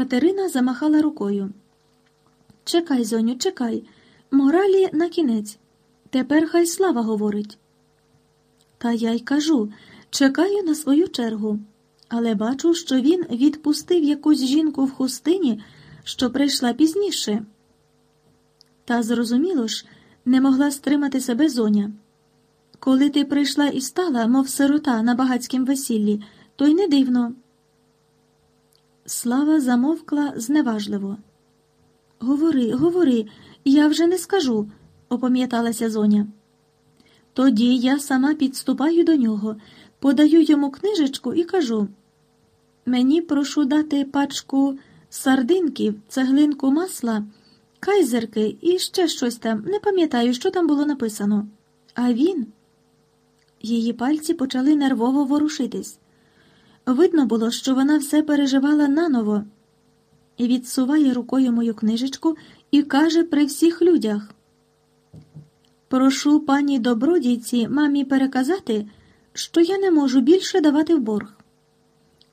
Катерина замахала рукою. Чекай, зоню, чекай. Моралі на кінець. Тепер хай слава говорить. Та я й кажу чекаю на свою чергу, але бачу, що він відпустив якусь жінку в хустині, що прийшла пізніше. Та зрозуміло ж, не могла стримати себе зоня. Коли ти прийшла і стала, мов сирота на багатськім весіллі, то й не дивно. Слава замовкла зневажливо. Говори, говори, я вже не скажу, опам'яталася зоня. Тоді я сама підступаю до нього, подаю йому книжечку і кажу мені прошу дати пачку сардинків, цеглинку масла, кайзерки і ще щось там. Не пам'ятаю, що там було написано. А він. Її пальці почали нервово ворушитись. Видно було, що вона все переживала наново, і відсуває рукою мою книжечку і каже при всіх людях. Прошу пані добродійці мамі переказати, що я не можу більше давати в борг.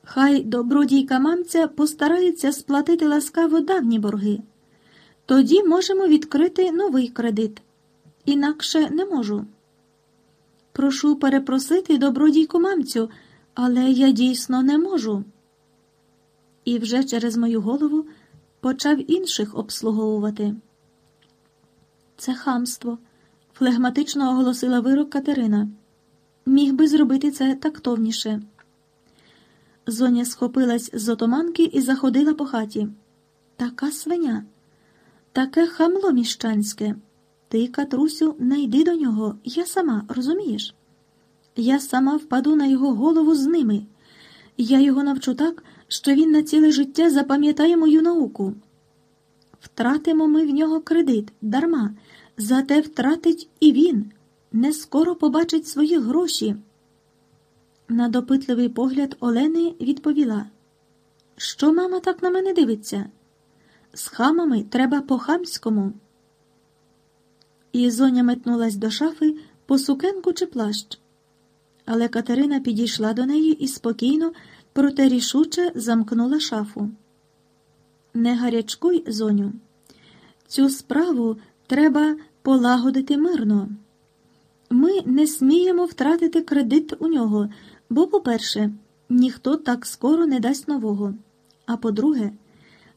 Хай добродійка мамця постарається сплатити ласкаво давні борги. Тоді можемо відкрити новий кредит. Інакше не можу. Прошу перепросити добродійку мамцю, але я дійсно не можу. І вже через мою голову почав інших обслуговувати. Це хамство, флегматично оголосила вирок Катерина. Міг би зробити це тактовніше. Зоня схопилась з отоманки і заходила по хаті. Така свиня, таке хамло міщанське. Ти, Катрусю, не йди до нього, я сама, розумієш? Я сама впаду на його голову з ними. Я його навчу так, що він на ціле життя запам'ятає мою науку. Втратимо ми в нього кредит дарма, зате втратить і він, не скоро побачить свої гроші. На допитливий погляд Олени відповіла, що мама так на мене дивиться? З хамами треба по хамському. І зоня метнулась до шафи по сукенку чи плащ. Але Катерина підійшла до неї і спокійно, проте рішуче замкнула шафу. Не гарячкуй, зоню. Цю справу треба полагодити мирно. Ми не сміємо втратити кредит у нього, бо, по-перше, ніхто так скоро не дасть нового. А по-друге,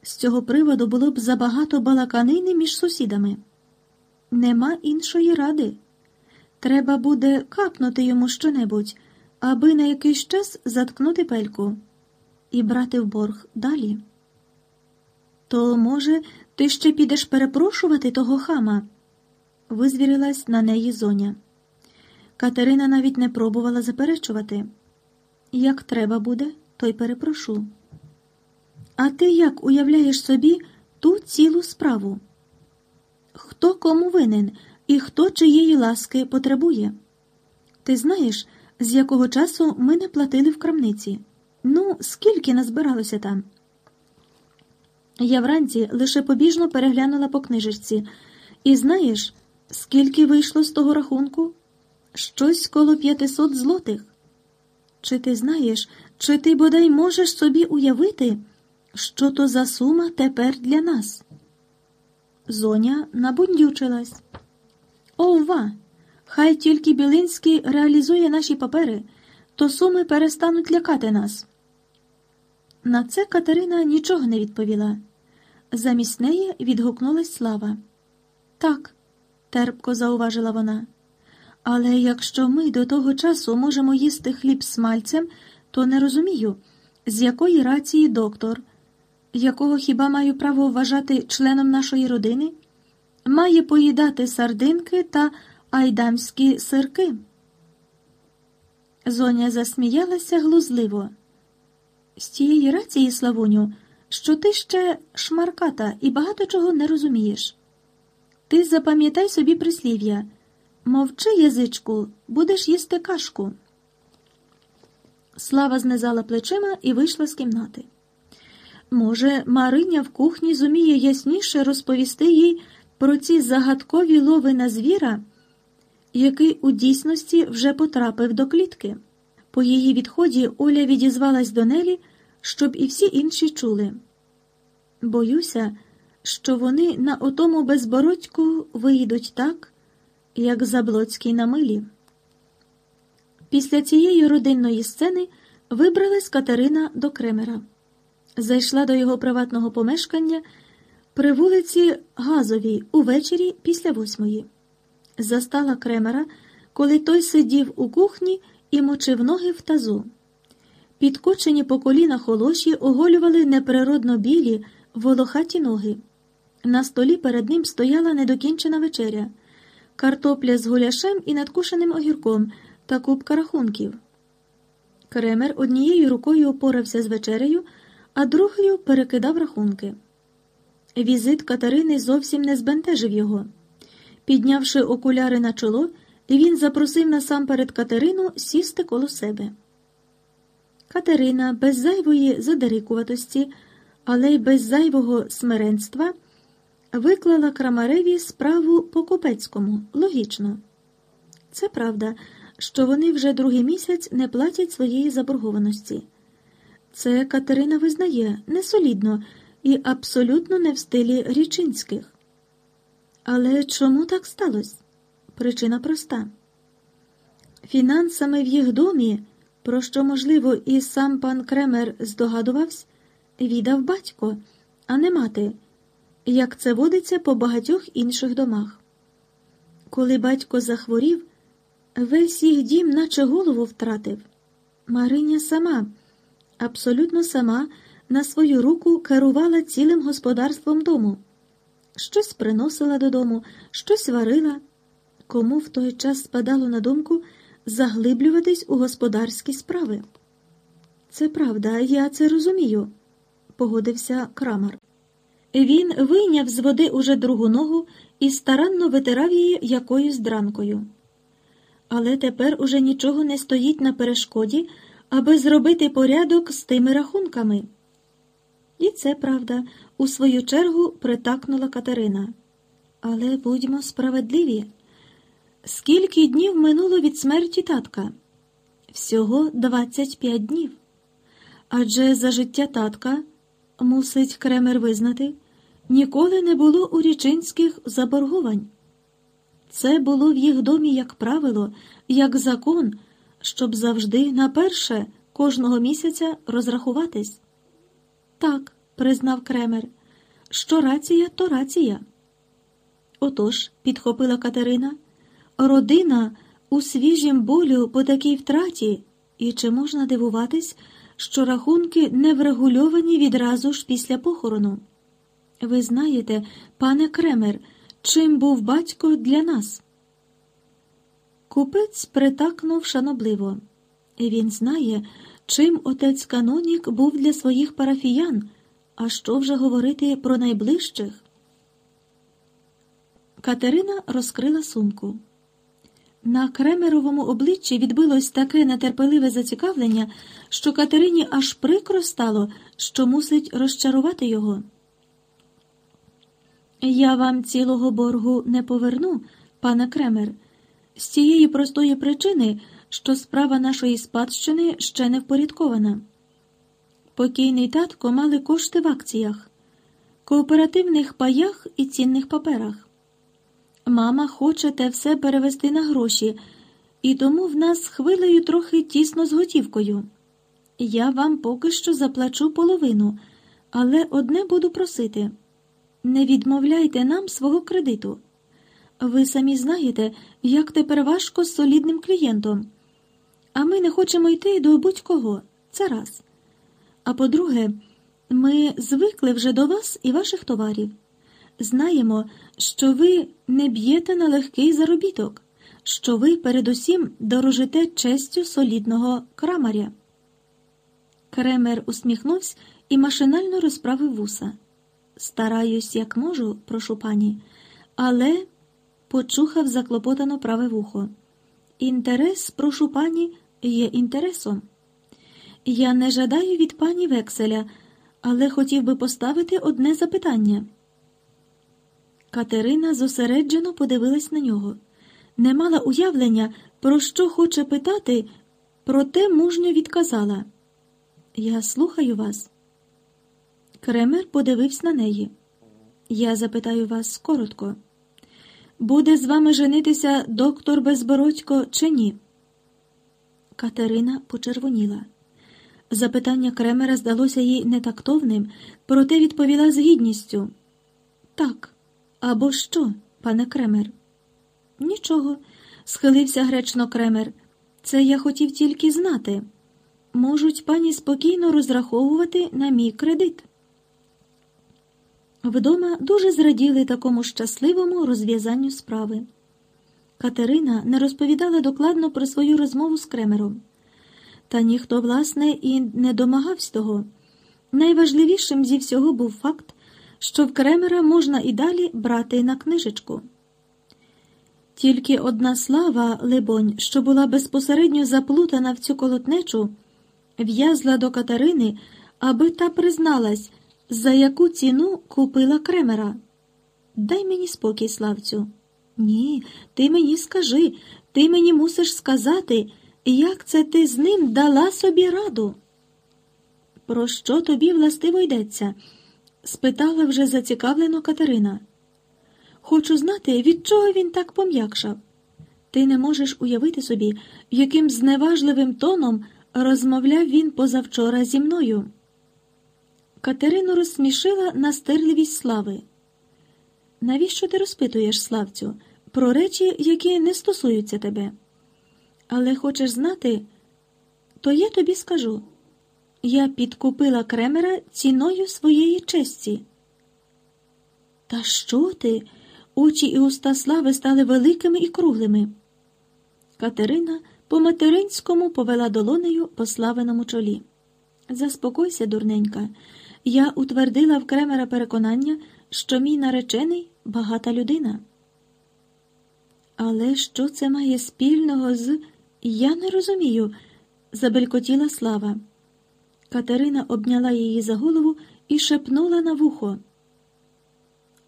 з цього приводу було б забагато балаканини між сусідами. Нема іншої ради. Треба буде капнути йому щонебудь, аби на якийсь час заткнути пельку і брати в борг далі. То, може, ти ще підеш перепрошувати того хама? визвірилась на неї зоня. Катерина навіть не пробувала заперечувати. Як треба буде, то й перепрошу. А ти як уявляєш собі ту цілу справу? Хто кому винен і хто чиєї ласки потребує? Ти знаєш, з якого часу ми не платили в крамниці? Ну, скільки назбиралося там? Я вранці лише побіжно переглянула по книжечці, і знаєш, скільки вийшло з того рахунку? Щось коло п'ятисот злотих. Чи ти знаєш, чи ти бодай можеш собі уявити, що то за сума тепер для нас? Зоня набундючилась. Ова! Хай тільки Білинський реалізує наші папери, то суми перестануть лякати нас. На це Катерина нічого не відповіла. Замість неї відгукнулась слава. Так, терпко зауважила вона. Але якщо ми до того часу можемо їсти хліб з мальцем, то не розумію, з якої рації доктор, якого хіба маю право вважати членом нашої родини, має поїдати сардинки та айдамські сирки. Зоня засміялася глузливо. З тієї рації, Славуню, що ти ще шмарката і багато чого не розумієш. Ти запам'ятай собі прислів'я. Мовчи, язичку, будеш їсти кашку. Слава знизала плечима і вийшла з кімнати. Може, Мариня в кухні зуміє ясніше розповісти їй про ці загадкові лови на звіра, який у дійсності вже потрапив до клітки. По її відході Оля відізвалась до Нелі, щоб і всі інші чули. Боюся, що вони на отому безбородьку вийдуть так, як Заблоцький на милі. Після цієї родинної сцени вибралась Катерина до Кремера. Зайшла до його приватного помешкання при вулиці Газовій увечері після восьмої. Застала Кремера, коли той сидів у кухні і мочив ноги в тазу. Підкочені по коліна холоші оголювали неприродно білі, волохаті ноги. На столі перед ним стояла недокінчена вечеря, картопля з гуляшем і надкушеним огірком та купка рахунків. Кремер однією рукою опорався з вечерею, а другою перекидав рахунки. Візит Катерини зовсім не збентежив його. Піднявши окуляри на чоло, він запросив насамперед Катерину сісти коло себе. Катерина без зайвої задерикуватості, але й без зайвого смиренства виклала Крамареві справу по Купецькому логічно. Це правда, що вони вже другий місяць не платять своєї заборгованості. Це Катерина визнає несолідно і абсолютно не в стилі річинських. Але чому так сталося? Причина проста. Фінансами в їх домі, про що, можливо, і сам пан Кремер здогадувався, віддав батько, а не мати, як це водиться по багатьох інших домах. Коли батько захворів, весь їх дім, наче голову втратив. Мариня сама, абсолютно сама, на свою руку керувала цілим господарством дому. Щось приносила додому, щось варила. Кому в той час спадало на думку заглиблюватись у господарські справи? Це правда, я це розумію, погодився Крамар. Він вийняв з води уже другу ногу і старанно витирав її якоюсь дранкою. Але тепер уже нічого не стоїть на перешкоді, аби зробити порядок з тими рахунками. І це правда, у свою чергу притакнула Катерина. Але будьмо справедливі. Скільки днів минуло від смерті татка? Всього 25 днів. Адже за життя татка, мусить Кремер визнати, ніколи не було у річинських заборгувань. Це було в їх домі як правило, як закон, щоб завжди на перше кожного місяця розрахуватись. Так, признав Кремер, що рація, то рація. Отож, підхопила Катерина, родина у свіжім болю по такій втраті, і чи можна дивуватись, що рахунки не врегульовані відразу ж після похорону? Ви знаєте, пане Кремер, чим був батько для нас? Купець притакнув шанобливо. Він знає, чим отець Канонік був для своїх парафіян, а що вже говорити про найближчих. Катерина розкрила сумку. На Кремеровому обличчі відбилось таке нетерпеливе зацікавлення, що Катерині аж прикро стало, що мусить розчарувати його. Я вам цілого боргу не поверну, пане Кремер, з цієї простої причини, що справа нашої спадщини ще не впорядкована. Покійний татко мали кошти в акціях, кооперативних паях і цінних паперах. Мама хоче те все перевести на гроші, і тому в нас хвилею трохи тісно з готівкою. Я вам поки що заплачу половину, але одне буду просити не відмовляйте нам свого кредиту. Ви самі знаєте, як тепер важко з солідним клієнтом, а ми не хочемо йти до будь-кого. Це раз. А по-друге, ми звикли вже до вас і ваших товарів. Знаємо, що ви не б'єте на легкий заробіток, що ви передусім дорожите честю солідного крамаря. Кремер усміхнувся і машинально розправив вуса. Стараюсь, як можу, прошу пані, але почухав заклопотано праве вухо. Інтерес, прошу пані, є інтересом. Я не жадаю від пані векселя, але хотів би поставити одне запитання. Катерина зосереджено подивилась на нього. Не мала уявлення, про що хоче питати, проте мужньо відказала. Я слухаю вас. Кремер подивився на неї. Я запитаю вас коротко. Буде з вами женитися доктор Безбородько чи ні? Катерина почервоніла. Запитання Кремера здалося їй нетактовним, проте відповіла з гідністю. Так, або що, пане Кремер? Нічого, схилився гречно Кремер. Це я хотів тільки знати. Можуть пані спокійно розраховувати на мій кредит. Вдома дуже зраділи такому щасливому розв'язанню справи. Катерина не розповідала докладно про свою розмову з Кремером. Та ніхто, власне, і не домагався того. Найважливішим зі всього був факт, що в Кремера можна і далі брати на книжечку. Тільки одна слава, либонь, що була безпосередньо заплутана в цю колотнечу, в'язла до Катерини, аби та призналась, за яку ціну купила Кремера. Дай мені спокій, Славцю. Ні, ти мені скажи, ти мені мусиш сказати, як це ти з ним дала собі раду. Про що тобі властиво йдеться? спитала вже зацікавлено Катерина. Хочу знати, від чого він так пом'якшав. Ти не можеш уявити собі, яким зневажливим тоном розмовляв він позавчора зі мною. Катерину розсмішила настирливість слави. Навіщо ти розпитуєш, Славцю, про речі, які не стосуються тебе? Але хочеш знати, то я тобі скажу. Я підкупила Кремера ціною своєї честі. Та що ти? Очі і уста слави стали великими і круглими. Катерина по материнському повела долонею по славеному чолі. Заспокойся, дурненька. Я утвердила в Кремера переконання, що мій наречений багата людина. Але що це має спільного з я не розумію, забелькотіла слава. Катерина обняла її за голову і шепнула на вухо.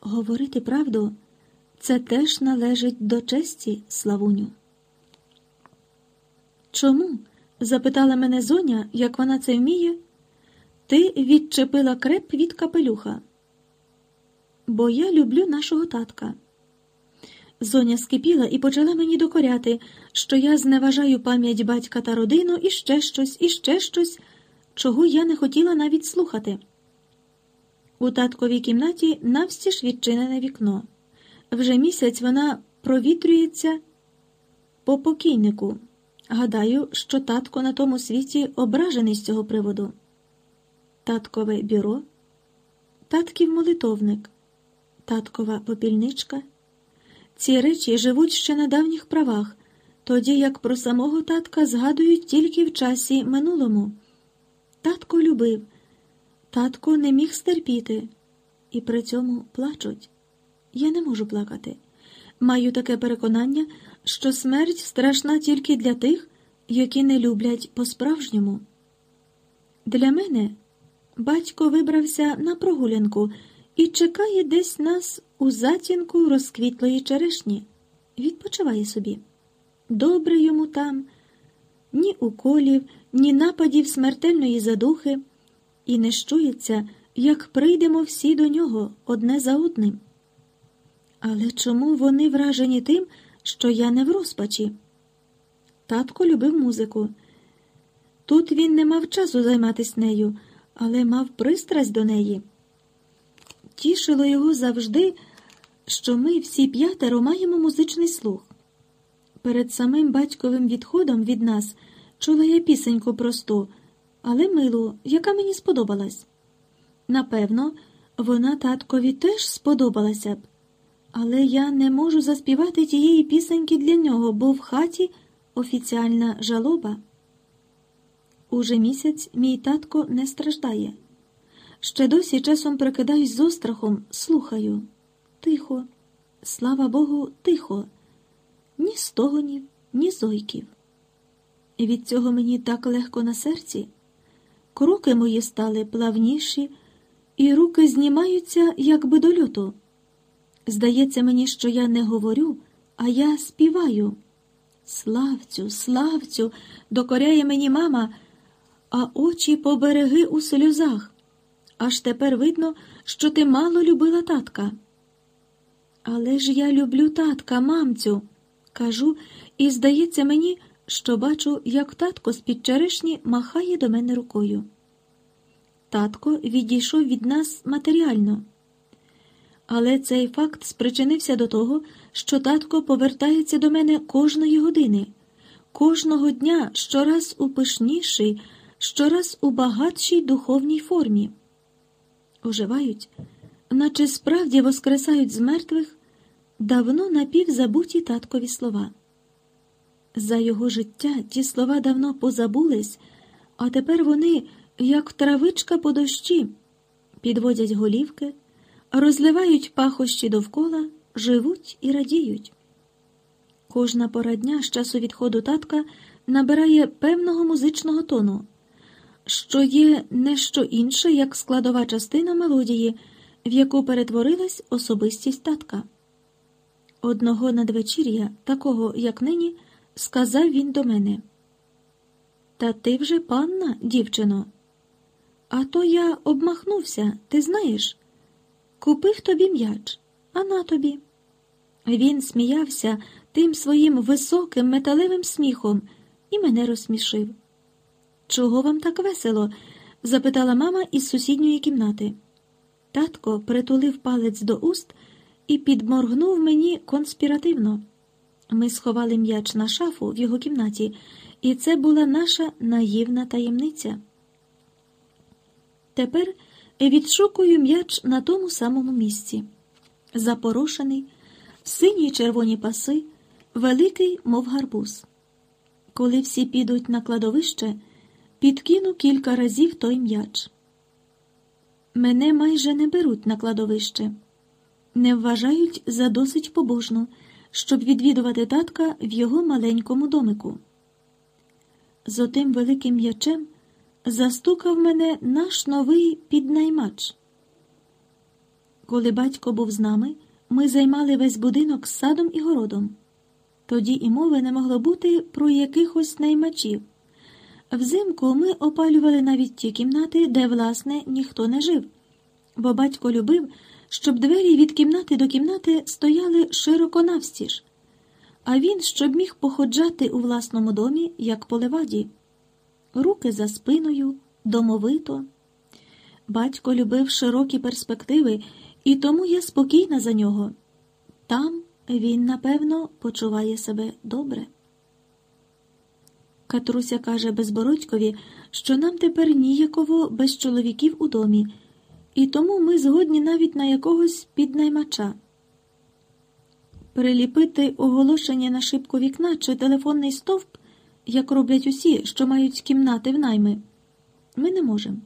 Говорити правду, це теж належить до честі, Славуню. Чому? запитала мене зоня, як вона це вміє. Ти відчепила креп від капелюха. Бо я люблю нашого татка. Зоня скипіла і почала мені докоряти, що я зневажаю пам'ять батька та родину і ще щось, і ще щось, чого я не хотіла навіть слухати. У татковій кімнаті навстіж відчинене вікно. Вже місяць вона провітрюється по покійнику. Гадаю, що татко на тому світі ображений з цього приводу. Таткове бюро, татків молитовник, таткова попільничка. Ці речі живуть ще на давніх правах, тоді як про самого татка згадують тільки в часі минулому. Татко любив, татко не міг стерпіти, і при цьому плачуть. Я не можу плакати. Маю таке переконання, що смерть страшна тільки для тих, які не люблять по-справжньому. Для мене батько вибрався на прогулянку і чекає десь нас у затінку розквітлої черешні. Відпочиває собі. Добре йому там, ні уколів, ні нападів смертельної задухи, і не щується, як прийдемо всі до нього одне за одним. Але чому вони вражені тим, що я не в розпачі? Татко любив музику. Тут він не мав часу займатися нею, але мав пристрасть до неї. Тішило його завжди, що ми всі п'ятеро маємо музичний слух. Перед самим батьковим відходом від нас чула я пісеньку просту, але милу, яка мені сподобалась. Напевно, вона таткові теж сподобалася б, але я не можу заспівати тієї пісеньки для нього, бо в хаті офіціальна жалоба. Уже місяць мій татко не страждає. Ще досі часом прикидаюсь з острахом, слухаю. Тихо, слава Богу, тихо, ні стогонів, ні зойків. І від цього мені так легко на серці. Кроки мої стали плавніші, і руки знімаються, якби до льоту. Здається мені, що я не говорю, а я співаю. Славцю, славцю, докоряє мені мама, а очі побереги у сльозах. Аж тепер видно, що ти мало любила татка. Але ж я люблю татка, мамцю, кажу, і здається мені, що бачу, як татко з-під черешні махає до мене рукою. Татко відійшов від нас матеріально. Але цей факт спричинився до того, що татко повертається до мене кожної години, кожного дня щораз у пишнішій, щораз у багатшій духовній формі. Оживають, наче справді воскресають з мертвих давно напівзабуті таткові слова. За його життя ті слова давно позабулись, а тепер вони, як травичка по дощі, підводять голівки, розливають пахощі довкола, живуть і радіють. Кожна пора дня з часу відходу татка набирає певного музичного тону, що є не що інше, як складова частина мелодії, в яку перетворилась особистість татка. Одного надвечір'я, такого, як нині, сказав він до мене. Та ти вже панна, дівчино. А то я обмахнувся, ти знаєш? Купив тобі м'яч, а на тобі. Він сміявся тим своїм високим металевим сміхом і мене розсмішив. Чого вам так весело? запитала мама із сусідньої кімнати. Татко притулив палець до уст і підморгнув мені конспіративно. Ми сховали м'яч на шафу в його кімнаті, і це була наша наївна таємниця. Тепер відшукую м'яч на тому самому місці. Запорошений, сині й червоні паси, великий, мов гарбуз. Коли всі підуть на кладовище, підкину кілька разів той м'яч. Мене майже не беруть на кладовище, не вважають за досить побожну, щоб відвідувати татка в його маленькому домику. З отим великим м'ячем застукав мене наш новий піднаймач. Коли батько був з нами, ми займали весь будинок садом і городом. Тоді і мови не могло бути про якихось наймачів. Взимку ми опалювали навіть ті кімнати, де, власне, ніхто не жив, бо батько любив, щоб двері від кімнати до кімнати стояли широко навстіж, а він щоб міг походжати у власному домі, як по леваді. руки за спиною, домовито. Батько любив широкі перспективи, і тому я спокійна за нього. Там він, напевно, почуває себе добре. Катруся каже Безбородькові, що нам тепер ніяково без чоловіків у домі, і тому ми згодні навіть на якогось піднаймача. Приліпити оголошення на шибку вікна чи телефонний стовп, як роблять усі, що мають кімнати в найми, ми не можемо.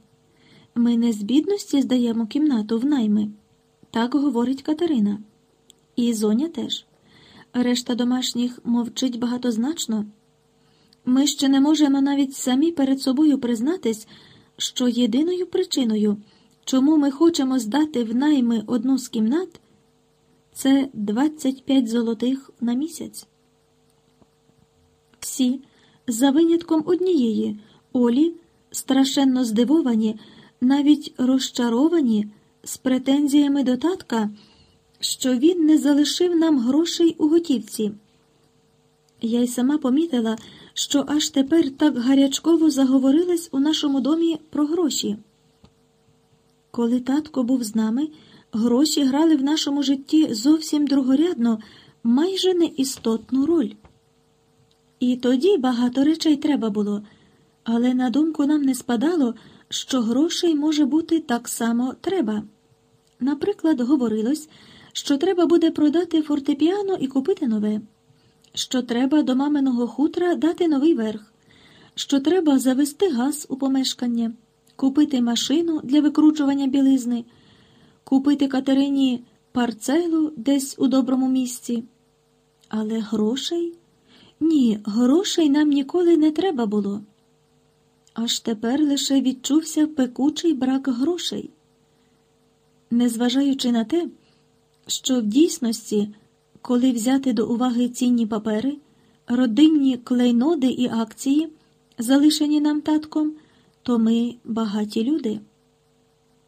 Ми не з бідності здаємо кімнату в найми. Так говорить Катерина. І зоня теж. Решта домашніх мовчить багатозначно. Ми ще не можемо навіть самі перед собою признатись, що єдиною причиною, чому ми хочемо здати в найми одну з кімнат, це 25 золотих на місяць. Всі, за винятком однієї, Олі, страшенно здивовані, навіть розчаровані з претензіями до татка, що він не залишив нам грошей у готівці. Я й сама помітила, що аж тепер так гарячково заговорилась у нашому домі про гроші. Коли татко був з нами, гроші грали в нашому житті зовсім другорядно, майже неістотну роль. І тоді багато речей треба було, але на думку нам не спадало, що грошей може бути так само треба. Наприклад, говорилось, що треба буде продати фортепіано і купити нове що треба до маминого хутра дати новий верх, що треба завести газ у помешкання, купити машину для викручування білизни, купити Катерині парцелу десь у доброму місці. Але грошей? Ні, грошей нам ніколи не треба було. Аж тепер лише відчувся пекучий брак грошей. Незважаючи на те, що в дійсності коли взяти до уваги цінні папери, родинні клейноди і акції, залишені нам татком, то ми багаті люди.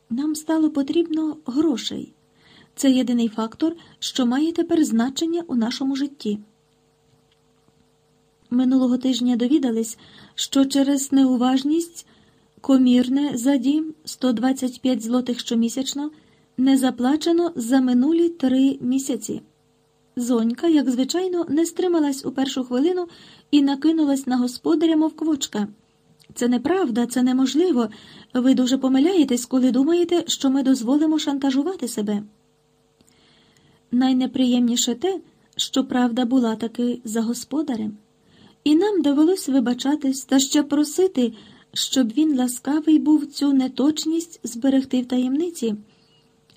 Нам стало потрібно грошей. Це єдиний фактор, що має тепер значення у нашому житті. Минулого тижня довідались, що через неуважність комірне за дім 125 злотих щомісячно не заплачено за минулі три місяці. Зонька, як звичайно, не стрималась у першу хвилину і накинулась на господаря, мов квочка. Це неправда, це неможливо. Ви дуже помиляєтесь, коли думаєте, що ми дозволимо шантажувати себе. Найнеприємніше те, що правда була таки за господарем, і нам довелось вибачатись та ще просити, щоб він ласкавий був цю неточність зберегти в таємниці,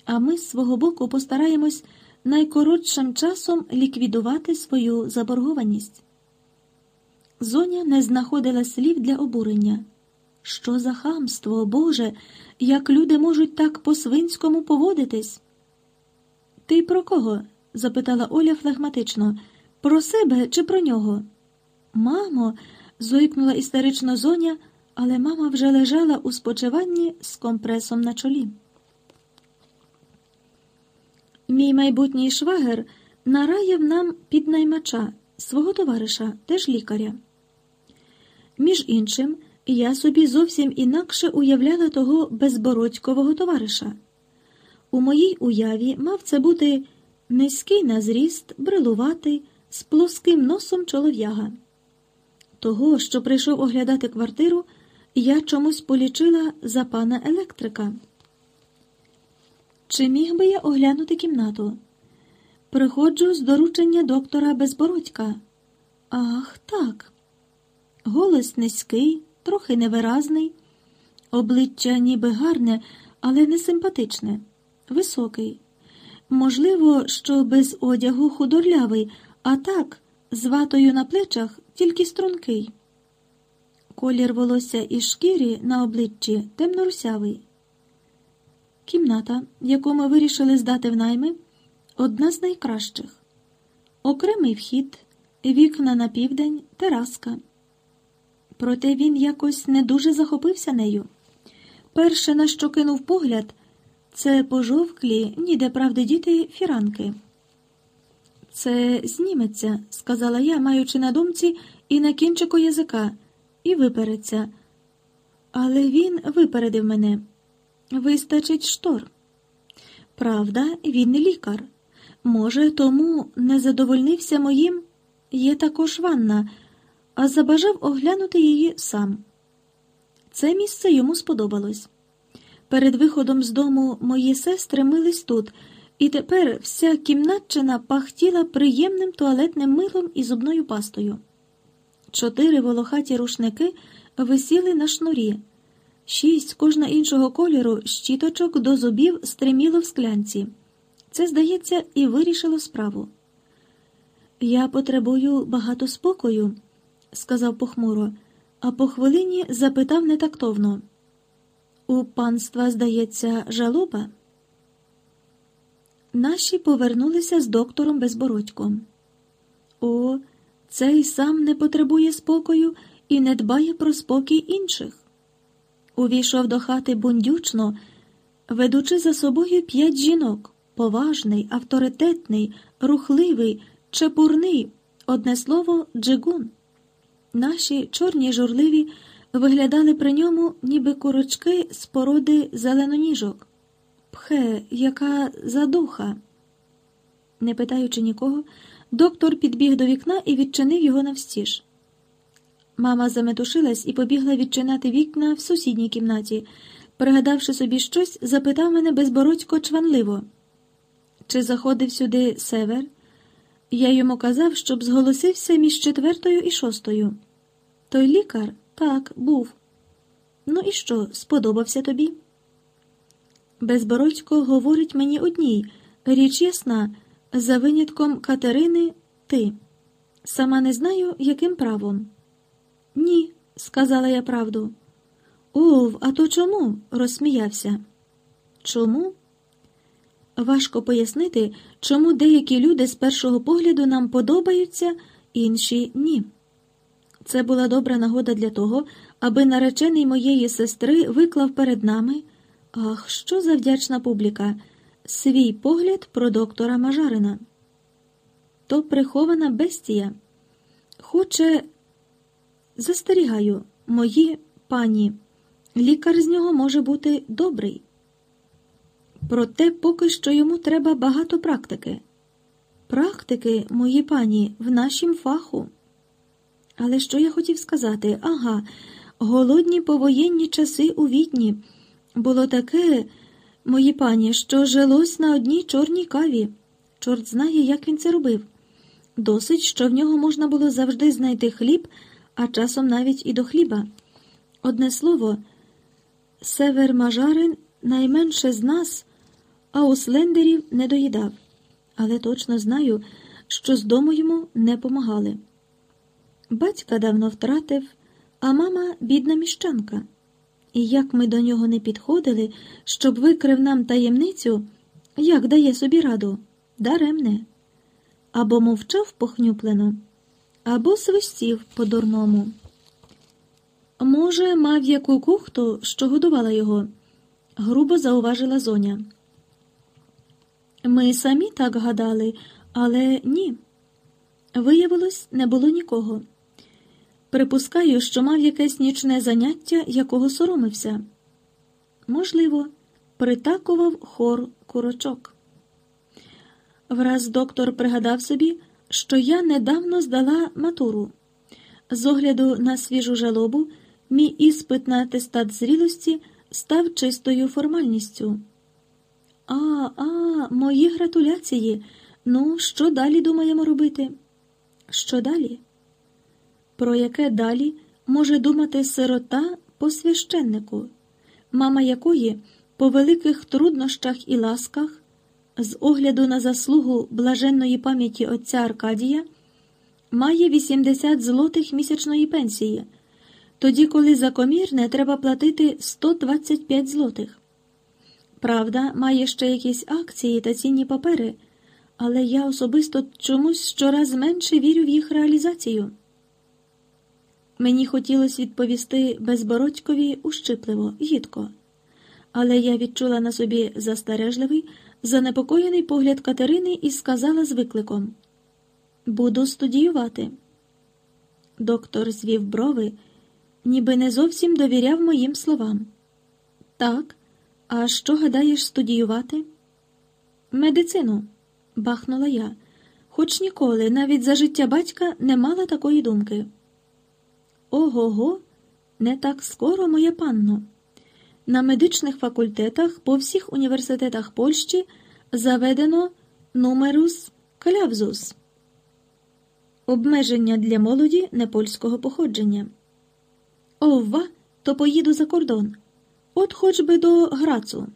а ми з свого боку постараємось найкоротшим часом ліквідувати свою заборгованість. Зоня не знаходила слів для обурення. Що за хамство, Боже, як люди можуть так по-свинському поводитись? Ти про кого? запитала Оля флегматично. Про себе чи про нього? Мамо, зойкнула істерично зоня, але мама вже лежала у спочиванні з компресом на чолі. Мій майбутній швагер нараїв нам піднаймача, свого товариша, теж лікаря. Між іншим, я собі зовсім інакше уявляла того безбородькового товариша. У моїй уяві мав це бути низький на зріст, брилуватий, з плоским носом чолов'яга. Того, що прийшов оглядати квартиру, я чомусь полічила за пана електрика. Чи міг би я оглянути кімнату? Приходжу з доручення доктора Безбородька. Ах, так. Голос низький, трохи невиразний, обличчя ніби гарне, але не симпатичне, високий. Можливо, що без одягу худорлявий, а так, з ватою на плечах тільки стрункий. Колір волосся і шкірі на обличчі темно-русявий. Кімната, яку ми вирішили здати в найми, одна з найкращих. Окремий вхід, вікна на південь, тераска. Проте він якось не дуже захопився нею. Перше, на що кинув погляд, це пожовклі, ніде правди діти, фіранки. Це зніметься, сказала я, маючи на думці і на кінчику язика, і випереться. Але він випередив мене. Вистачить штор. Правда, він не лікар. Може, тому не задовольнився моїм, є також ванна, а забажав оглянути її сам. Це місце йому сподобалось. Перед виходом з дому мої сестри мились тут, і тепер вся кімнатчина пахтіла приємним туалетним милом і зубною пастою. Чотири волохаті рушники висіли на шнурі. Шість кожна іншого кольору щіточок до зубів стриміло в склянці. Це, здається, і вирішило справу. Я потребую багато спокою, сказав похмуро, а по хвилині запитав нетактовно. У панства, здається, жалоба. Наші повернулися з доктором Безбородьком. О, цей сам не потребує спокою і не дбає про спокій інших. Увійшов до хати бундючно, ведучи за собою п'ять жінок поважний, авторитетний, рухливий, чепурний, одне слово, джигун. Наші чорні журливі виглядали при ньому, ніби курочки з породи зеленоніжок. Пхе, яка задуха. Не питаючи нікого, доктор підбіг до вікна і відчинив його навстіж. Мама заметушилась і побігла відчинати вікна в сусідній кімнаті. Пригадавши собі щось, запитав мене безбородько чванливо. Чи заходив сюди север? Я йому казав, щоб зголосився між четвертою і шостою. Той лікар так, був. Ну і що, сподобався тобі? Безбородько говорить мені одній, річ ясна, за винятком Катерини ти. Сама не знаю, яким правом. Ні, сказала я правду. Ов, а то чому? розсміявся. Чому? Важко пояснити, чому деякі люди з першого погляду нам подобаються, інші ні. Це була добра нагода для того, аби наречений моєї сестри виклав перед нами, Ах, що за вдячна публіка! Свій погляд про доктора Мажарина. То прихована бестія. Хоче, застерігаю, мої пані, лікар з нього може бути добрий. Проте поки що йому треба багато практики. Практики, мої пані, в нашім фаху. Але що я хотів сказати? Ага, голодні повоєнні часи у відні. Було таке, мої пані, що жилось на одній чорній каві. Чорт знає, як він це робив. Досить, що в нього можна було завжди знайти хліб, а часом навіть і до хліба. Одне слово, север Мажарин найменше з нас, а у слендерів не доїдав. Але точно знаю, що з дому йому не помагали. Батька давно втратив, а мама бідна міщанка. І як ми до нього не підходили, щоб викрив нам таємницю, як дає собі раду, даремне. Або мовчав похнюплено, або свистів по-дурному. Може, мав яку кухту, що годувала його, грубо зауважила зоня. Ми самі так гадали, але ні. Виявилось, не було нікого. Припускаю, що мав якесь нічне заняття, якого соромився. Можливо, притакував хор курочок. Враз доктор пригадав собі, що я недавно здала матуру. З огляду на свіжу жалобу, мій іспит на атестат зрілості став чистою формальністю. А, а, мої гратуляції. Ну, що далі думаємо робити? Що далі? Про яке далі може думати сирота по священнику, мама якої по великих труднощах і ласках, з огляду на заслугу блаженної пам'яті отця Аркадія, має 80 злотих місячної пенсії, тоді, коли за комірне треба платити 125 злотих. Правда, має ще якісь акції та цінні папери, але я особисто чомусь щораз менше вірю в їх реалізацію. Мені хотілося відповісти безбородькові ущипливо, гідко, але я відчула на собі застережливий, занепокоєний погляд Катерини і сказала з викликом: Буду студіювати. Доктор звів брови, ніби не зовсім довіряв моїм словам. Так, а що гадаєш студіювати? Медицину, бахнула я, хоч ніколи, навіть за життя батька, не мала такої думки. Ого го, не так скоро, моя панно. На медичних факультетах по всіх університетах Польщі заведено нумерус клявзус обмеження для молоді непольського походження. Овва, то поїду за кордон, от хоч би до Грацу.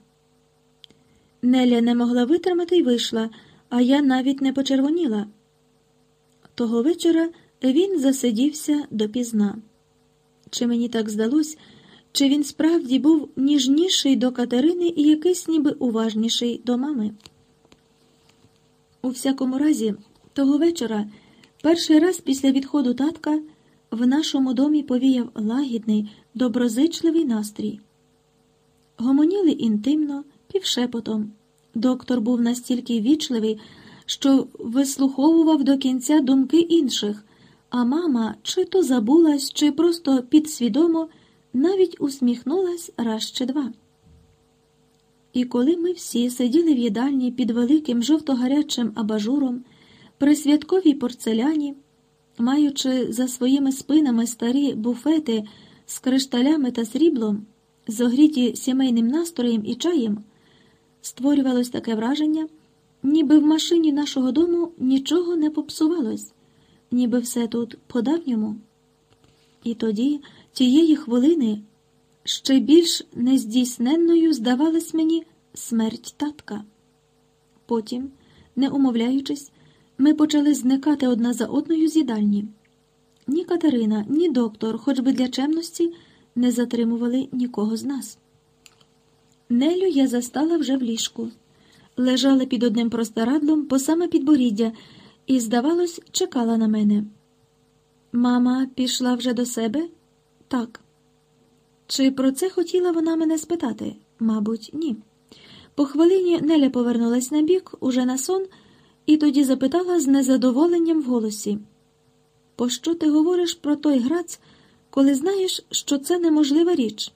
Неля не могла витримати й вийшла, а я навіть не почервоніла. Того вечора він засидівся допізна. Чи мені так здалось, чи він справді був ніжніший до Катерини і якийсь ніби уважніший до мами? У всякому разі, того вечора, перший раз після відходу татка, в нашому домі повіяв лагідний, доброзичливий настрій. Гомоніли інтимно, півшепотом. Доктор був настільки вічливий, що вислуховував до кінця думки інших, а мама чи то забулась, чи просто підсвідомо навіть усміхнулась раз чи два. І коли ми всі сиділи в їдальні під великим жовто-гарячим абажуром при святковій порцеляні, маючи за своїми спинами старі буфети з кришталями та сріблом, зогріті сімейним настроєм і чаєм, створювалось таке враження, ніби в машині нашого дому нічого не попсувалось, ніби все тут по-давньому. І тоді, тієї хвилини, ще більш нездійсненною здавалась мені смерть татка. Потім, не умовляючись, ми почали зникати одна за одною з їдальні. Ні Катерина, ні доктор, хоч би для чемності, не затримували нікого з нас. Нелю я застала вже в ліжку, лежала під одним простирадлом по саме підборіддя і, здавалось, чекала на мене. Мама пішла вже до себе? Так. Чи про це хотіла вона мене спитати? Мабуть, ні. По хвилині Неля повернулась на бік, уже на сон, і тоді запитала з незадоволенням в голосі: Пощо ти говориш про той грац, коли знаєш, що це неможлива річ?